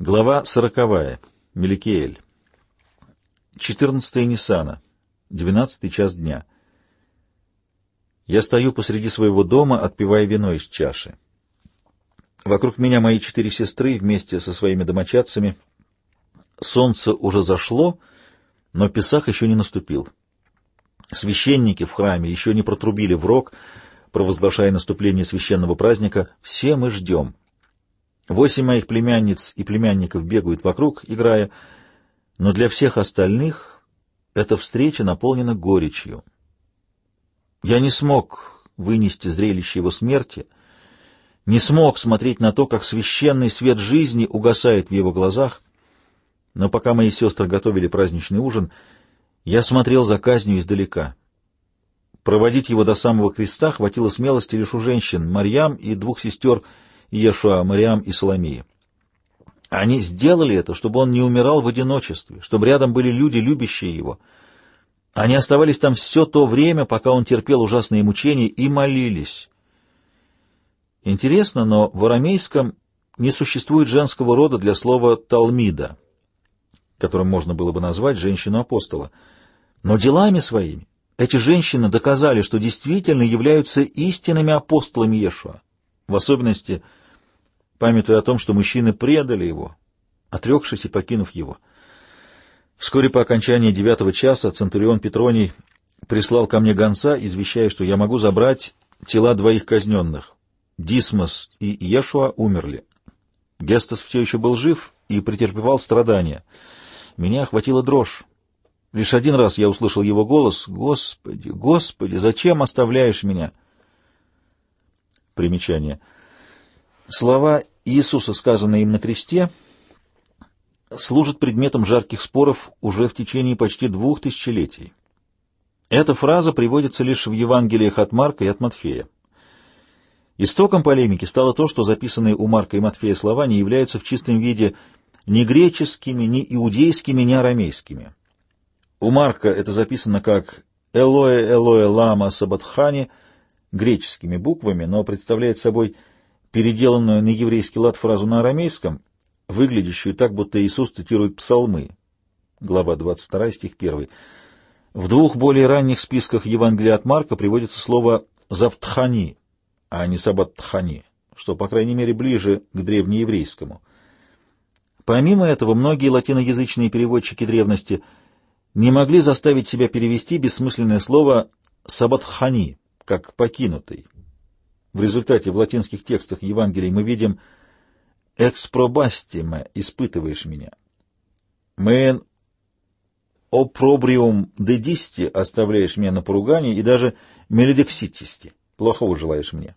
Глава сороковая. Меликеэль. 14 Ниссана. 12 час дня. Я стою посреди своего дома, отпивая вино из чаши. Вокруг меня мои четыре сестры вместе со своими домочадцами. Солнце уже зашло, но Песах еще не наступил. Священники в храме еще не протрубили в рог, провозглашая наступление священного праздника. Все мы ждем. Восемь моих племянниц и племянников бегают вокруг, играя, но для всех остальных эта встреча наполнена горечью. Я не смог вынести зрелище его смерти, не смог смотреть на то, как священный свет жизни угасает в его глазах, но пока мои сестры готовили праздничный ужин, я смотрел за казнью издалека. Проводить его до самого креста хватило смелости лишь у женщин, Марьям и двух сестер Иешуа, Мариам и Соломия. Они сделали это, чтобы он не умирал в одиночестве, чтобы рядом были люди, любящие его. Они оставались там все то время, пока он терпел ужасные мучения, и молились. Интересно, но в арамейском не существует женского рода для слова «талмида», которым можно было бы назвать женщину-апостола. Но делами своими эти женщины доказали, что действительно являются истинными апостолами Иешуа, в особенности – памятуя о том, что мужчины предали его, отрекшись и покинув его. Вскоре по окончании девятого часа Центурион Петроний прислал ко мне гонца, извещая, что я могу забрать тела двоих казненных. Дисмос и Иешуа умерли. Гестас все еще был жив и претерпевал страдания. Меня охватила дрожь. Лишь один раз я услышал его голос. «Господи, Господи, зачем оставляешь меня?» Примечание. Слова Иисуса, сказанные им на кресте, служат предметом жарких споров уже в течение почти двух тысячелетий. Эта фраза приводится лишь в Евангелиях от Марка и от Матфея. Истоком полемики стало то, что записанные у Марка и Матфея слова не являются в чистом виде ни греческими, ни иудейскими, ни арамейскими. У Марка это записано как «Элоэ, Элоэ, лама, сабатхани» греческими буквами, но представляет собой переделанную на еврейский лад фразу на арамейском, выглядящую так, будто Иисус цитирует псалмы. Глава 22, стих 1. В двух более ранних списках Евангелия от Марка приводится слово «завтхани», а не «сабаттхани», что, по крайней мере, ближе к древнееврейскому. Помимо этого, многие латиноязычные переводчики древности не могли заставить себя перевести бессмысленное слово «сабатхани», как «покинутый», в результате в латинских текстах Евангелий мы видим «экспробастиме» — «испытываешь меня». «Мен опробриум дедисти» — «оставляешь меня на поругание» и даже «меледекситисти» — «плохого желаешь мне».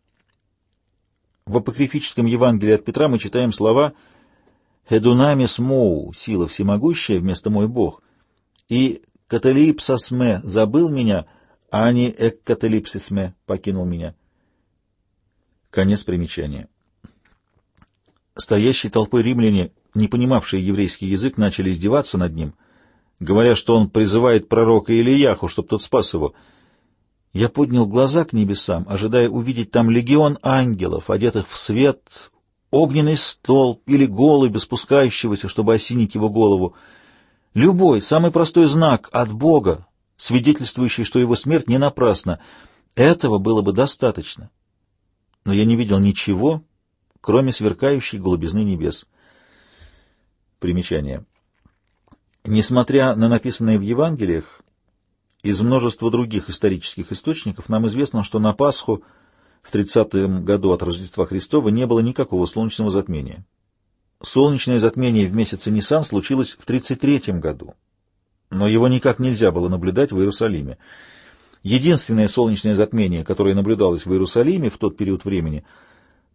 В апокрифическом Евангелии от Петра мы читаем слова «хедунамис моу» — «сила всемогущая» вместо «мой Бог» и «каталипсасме» — «забыл меня», а не «эккаталипсисме» — «покинул меня». Конец примечания. Стоящие толпой римляне, не понимавшие еврейский язык, начали издеваться над ним, говоря, что он призывает пророка Илияху, чтобы тот спас его. Я поднял глаза к небесам, ожидая увидеть там легион ангелов, одетых в свет, огненный столб или голубя, спускающегося, чтобы осенить его голову. Любой, самый простой знак от Бога, свидетельствующий, что его смерть не напрасна, этого было бы достаточно но я не видел ничего, кроме сверкающей голубизны небес. Примечание. Несмотря на написанное в Евангелиях, из множества других исторических источников нам известно, что на Пасху в 30-м году от Рождества Христова не было никакого солнечного затмения. Солнечное затмение в месяце Нисан случилось в 33-м году, но его никак нельзя было наблюдать в Иерусалиме. Единственное солнечное затмение, которое наблюдалось в Иерусалиме в тот период времени,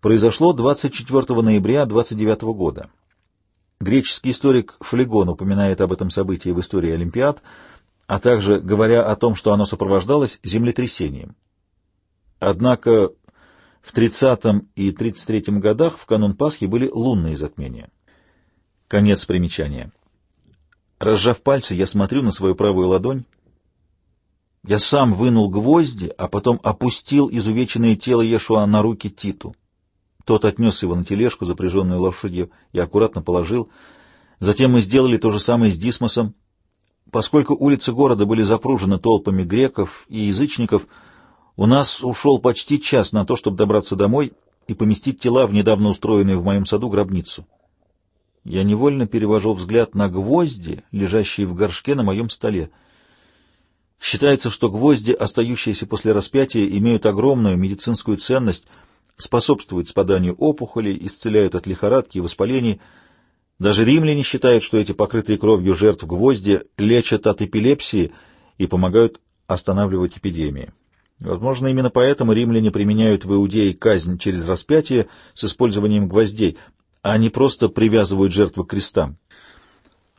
произошло 24 ноября 29 года. Греческий историк Флегон упоминает об этом событии в истории Олимпиад, а также говоря о том, что оно сопровождалось землетрясением. Однако в 30 и 33 годах в канун Пасхи были лунные затмения. Конец примечания. Разжав пальцы, я смотрю на свою правую ладонь, я сам вынул гвозди, а потом опустил изувеченное тело Ешуа на руки Титу. Тот отнес его на тележку, запряженную лошадью, и аккуратно положил. Затем мы сделали то же самое с Дисмосом. Поскольку улицы города были запружены толпами греков и язычников, у нас ушел почти час на то, чтобы добраться домой и поместить тела в недавно устроенную в моем саду гробницу. Я невольно перевожу взгляд на гвозди, лежащие в горшке на моем столе. Считается, что гвозди, остающиеся после распятия, имеют огромную медицинскую ценность — способствуют спаданию опухолей, исцеляют от лихорадки и воспалений. Даже римляне считают, что эти покрытые кровью жертв гвозди лечат от эпилепсии и помогают останавливать эпидемии. Возможно, именно поэтому римляне применяют в Иудее казнь через распятие с использованием гвоздей, а не просто привязывают жертву к крестам.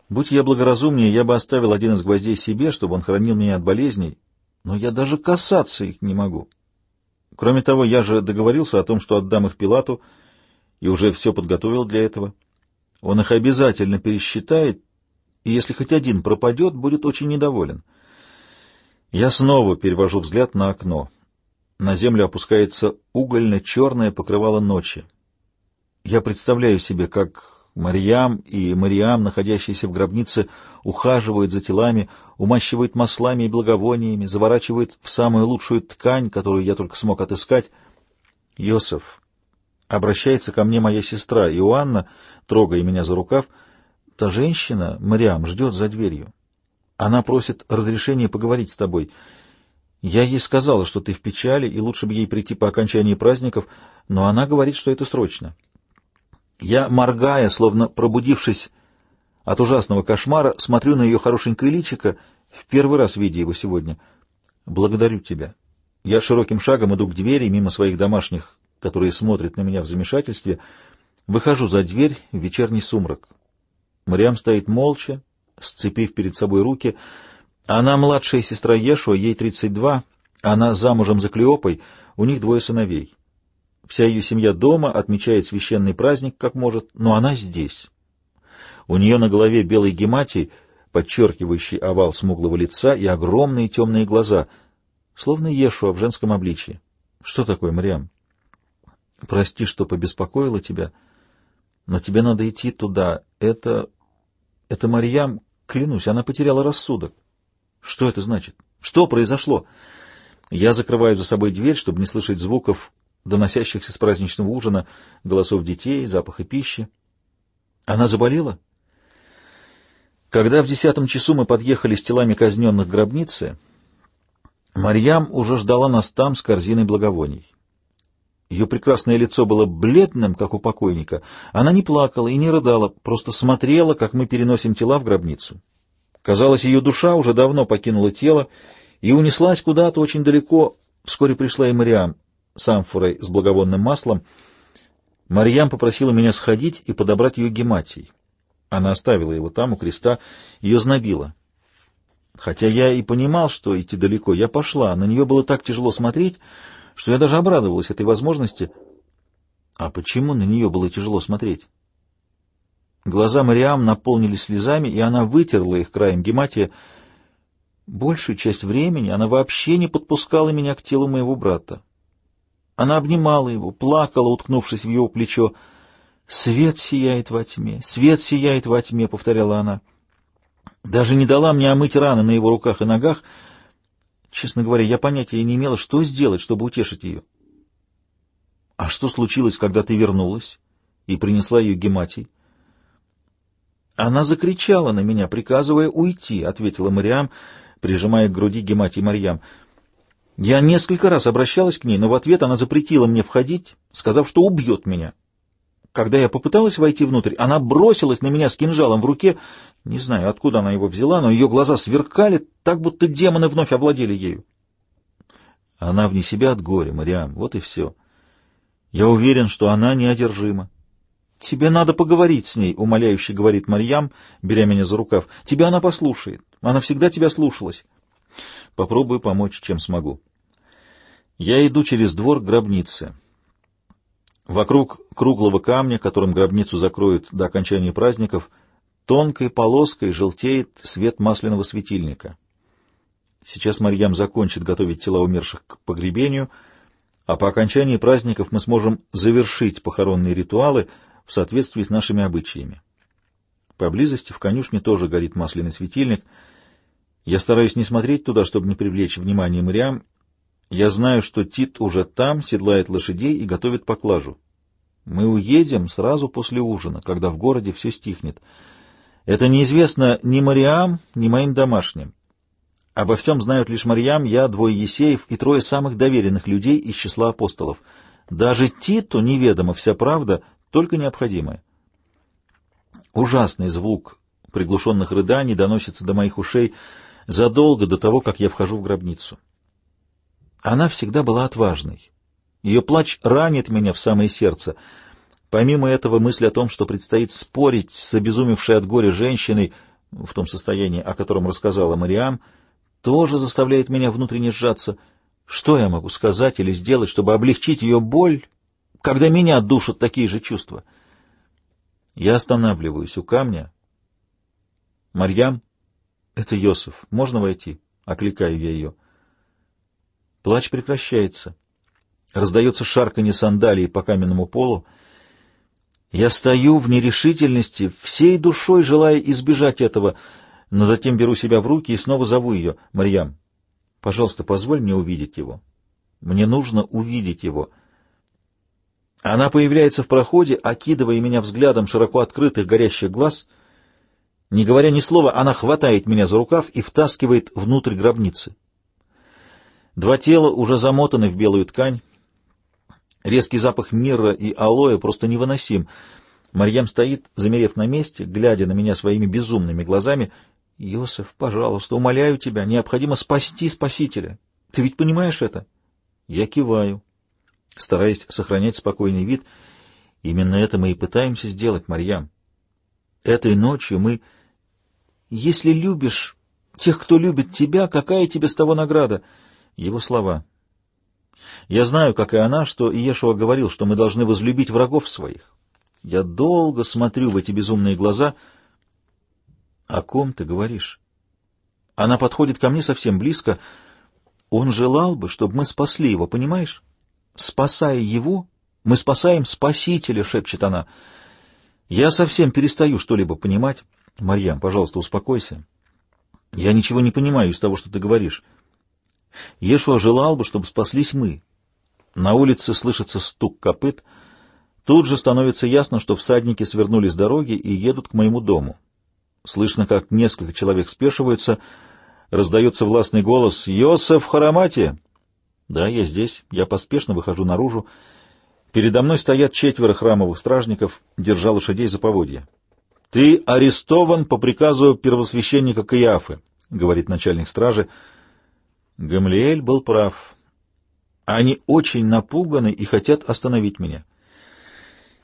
Будь я благоразумнее, я бы оставил один из гвоздей себе, чтобы он хранил меня от болезней, но я даже касаться их не могу. Кроме того, я же договорился о том, что отдам их Пилату, и уже все подготовил для этого. Он их обязательно пересчитает, и если хоть один пропадет, будет очень недоволен. Я снова перевожу взгляд на окно. На землю опускается угольно-черное покрывало ночи. Я представляю себе, как Марьям и Мариам, находящиеся в гробнице, ухаживают за телами, умащивают маслами и благовониями, заворачивают в самую лучшую ткань, которую я только смог отыскать. Йосеф. Обращается ко мне моя сестра Иоанна, трогая меня за рукав. Та женщина, Мариам, ждет за дверью. Она просит разрешения поговорить с тобой. Я ей сказала, что ты в печали, и лучше бы ей прийти по окончании праздников, но она говорит, что это срочно. Я, моргая, словно пробудившись от ужасного кошмара, смотрю на ее хорошенькое личико, в первый раз видя его сегодня. Благодарю тебя. Я широким шагом иду к двери, мимо своих домашних, которые смотрят на меня в замешательстве. Выхожу за дверь в вечерний сумрак. Мариам стоит молча, сцепив перед собой руки. Она младшая сестра Ешуа, ей 32, она замужем за Клеопой, у них двое сыновей. Вся ее семья дома отмечает священный праздник, как может, но она здесь. У нее на голове белый гематий, подчеркивающий овал смуглого лица и огромные темные глаза, словно Ешуа в женском обличье. Что такое, Мариам? Прости, что побеспокоила тебя, но тебе надо идти туда. Это... это Марьям, клянусь, она потеряла рассудок. Что это значит? Что произошло? Я закрываю за собой дверь, чтобы не слышать звуков доносящихся с праздничного ужина, голосов детей, запаха пищи. Она заболела? Когда в десятом часу мы подъехали с телами казненных к гробнице, Марьям уже ждала нас там с корзиной благовоний. Ее прекрасное лицо было бледным, как у покойника. Она не плакала и не рыдала, просто смотрела, как мы переносим тела в гробницу. Казалось, ее душа уже давно покинула тело и унеслась куда-то очень далеко. Вскоре пришла и Мариам с амфорой с благовонным маслом, Марьям попросила меня сходить и подобрать ее гематий. Она оставила его там, у креста, ее знобило. Хотя я и понимал, что идти далеко, я пошла. На нее было так тяжело смотреть, что я даже обрадовалась этой возможности. А почему на нее было тяжело смотреть? Глаза Мариам наполнились слезами, и она вытерла их краем гематия. Большую часть времени она вообще не подпускала меня к телу моего брата. Она обнимала его, плакала, уткнувшись в его плечо. «Свет сияет во тьме, свет сияет во тьме», — повторяла она. Даже не дала мне омыть раны на его руках и ногах. Честно говоря, я понятия не имела, что сделать, чтобы утешить ее. «А что случилось, когда ты вернулась и принесла ее гематий?» «Она закричала на меня, приказывая уйти», — ответила Мариам, прижимая к груди гематий Марьям. Я несколько раз обращалась к ней, но в ответ она запретила мне входить, сказав, что убьет меня. Когда я попыталась войти внутрь, она бросилась на меня с кинжалом в руке. Не знаю, откуда она его взяла, но ее глаза сверкали, так будто демоны вновь овладели ею. Она вне себя от горя, Мариам, вот и все. Я уверен, что она неодержима. «Тебе надо поговорить с ней», — умоляюще говорит Марьям, беря меня за рукав. «Тебя она послушает. Она всегда тебя слушалась». «Попробую помочь, чем смогу». Я иду через двор к гробнице. Вокруг круглого камня, которым гробницу закроют до окончания праздников, тонкой полоской желтеет свет масляного светильника. Сейчас Марьям закончит готовить тела умерших к погребению, а по окончании праздников мы сможем завершить похоронные ритуалы в соответствии с нашими обычаями. Поблизости в конюшне тоже горит масляный светильник. Я стараюсь не смотреть туда, чтобы не привлечь внимание Мариам. Я знаю, что Тит уже там, седлает лошадей и готовит поклажу. Мы уедем сразу после ужина, когда в городе все стихнет. Это неизвестно ни Мариам, ни моим домашним. Обо всем знают лишь Марьям, я, двое Есеев и трое самых доверенных людей из числа апостолов. Даже Титу неведома вся правда, только необходимая. Ужасный звук приглушенных рыданий доносится до моих ушей задолго до того, как я вхожу в гробницу. Она всегда была отважной. Ее плач ранит меня в самое сердце. Помимо этого, мысль о том, что предстоит спорить с обезумевшей от горя женщиной, в том состоянии, о котором рассказала Мариам, тоже заставляет меня внутренне сжаться. Что я могу сказать или сделать, чтобы облегчить ее боль, когда меня душат такие же чувства? — я останавливаюсь у камня. «Марьям, это Йосиф. Можно войти?» — окликаю я ее. Плач прекращается. Раздается шарканье сандалии по каменному полу. Я стою в нерешительности, всей душой желая избежать этого, но затем беру себя в руки и снова зову ее. «Марьям, пожалуйста, позволь мне увидеть его. Мне нужно увидеть его». Она появляется в проходе, окидывая меня взглядом широко открытых горящих глаз. Не говоря ни слова, она хватает меня за рукав и втаскивает внутрь гробницы. Два тела уже замотаны в белую ткань. Резкий запах мира и алоэ просто невыносим. Марьям стоит, замерев на месте, глядя на меня своими безумными глазами. «Иосиф, пожалуйста, умоляю тебя, необходимо спасти Спасителя. Ты ведь понимаешь это?» Я киваю стараясь сохранять спокойный вид. Именно это мы и пытаемся сделать, Марьям. Этой ночью мы... Если любишь тех, кто любит тебя, какая тебе с того награда? Его слова. Я знаю, как и она, что Иешуа говорил, что мы должны возлюбить врагов своих. Я долго смотрю в эти безумные глаза. О ком ты говоришь? Она подходит ко мне совсем близко. Он желал бы, чтобы мы спасли его, понимаешь? Спасая его, мы спасаем Спасителя, — шепчет она. Я совсем перестаю что-либо понимать. Марьям, пожалуйста, успокойся. Я ничего не понимаю из того, что ты говоришь. Ешуа желал бы, чтобы спаслись мы. На улице слышится стук копыт. Тут же становится ясно, что всадники свернули с дороги и едут к моему дому. Слышно, как несколько человек спешиваются. Раздается властный голос «Йосеф Харамати!» Да, я здесь. Я поспешно выхожу наружу. Передо мной стоят четверо храмовых стражников, держа лошадей за поводья. — Ты арестован по приказу первосвященника Каиафы, — говорит начальник стражи. Гамлиэль был прав. Они очень напуганы и хотят остановить меня.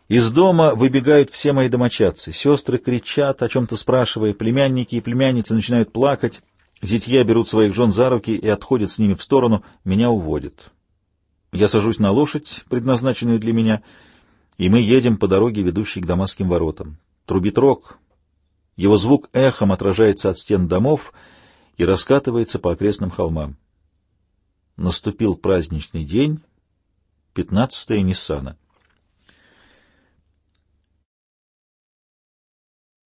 Из дома выбегают все мои домочадцы. Сестры кричат, о чем-то спрашивая, племянники и племянницы начинают плакать. Зятья берут своих жен за руки и отходят с ними в сторону, меня уводят. Я сажусь на лошадь, предназначенную для меня, и мы едем по дороге, ведущей к Дамасским воротам. Трубит рог, его звук эхом отражается от стен домов и раскатывается по окрестным холмам. Наступил праздничный день, 15 Ниссана.